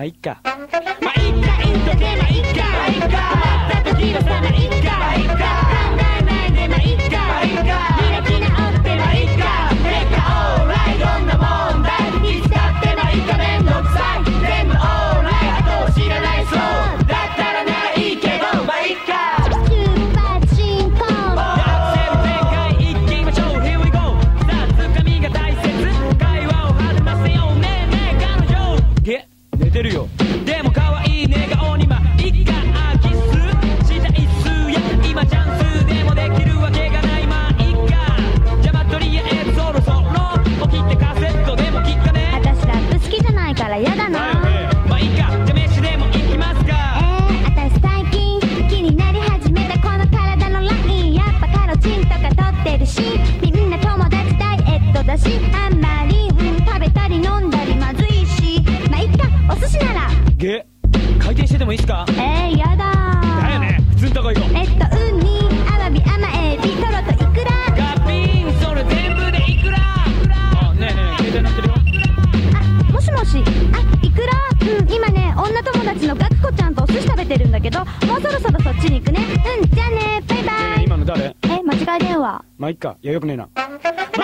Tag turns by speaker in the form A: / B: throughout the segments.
A: まあいっか。まあいっかいっとけまあいっか。まあいっか困った時はさまあいっかまあいっか。考えないでまあいっか。まあいっかキ
B: ラちに行くね。うんじゃあね。バイバイ、
A: 今の誰？
B: え間違い電話。
A: まあいっか。いやよくねえな。ま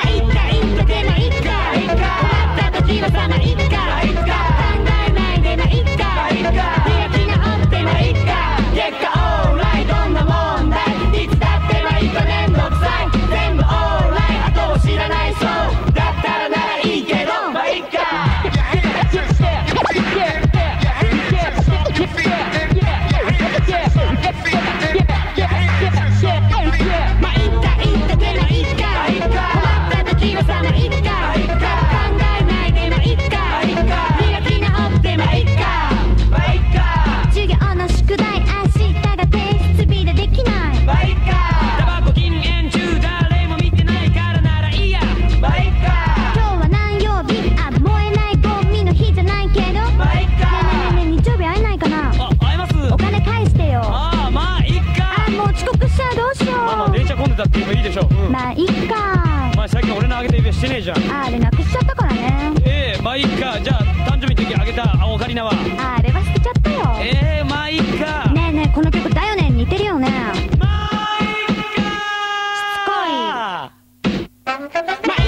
A: あいっかいんとけまあいっかいっか。った時はさまあいっかいっか。だって今いいでしょ、うん、まあいいか。まあさっき俺のあげた指輪してねえじゃん。あれなくしちゃったからね。ええー、まあいいか。
B: じゃあ誕生日の
A: 時あげたオカリナは。あれは捨てちゃっ
B: たよ。ええー、
A: まあいいか。
B: ねえねえ
A: この曲
B: だよね似てる
A: よね。まあいっか
B: し
A: つこい。
B: まあ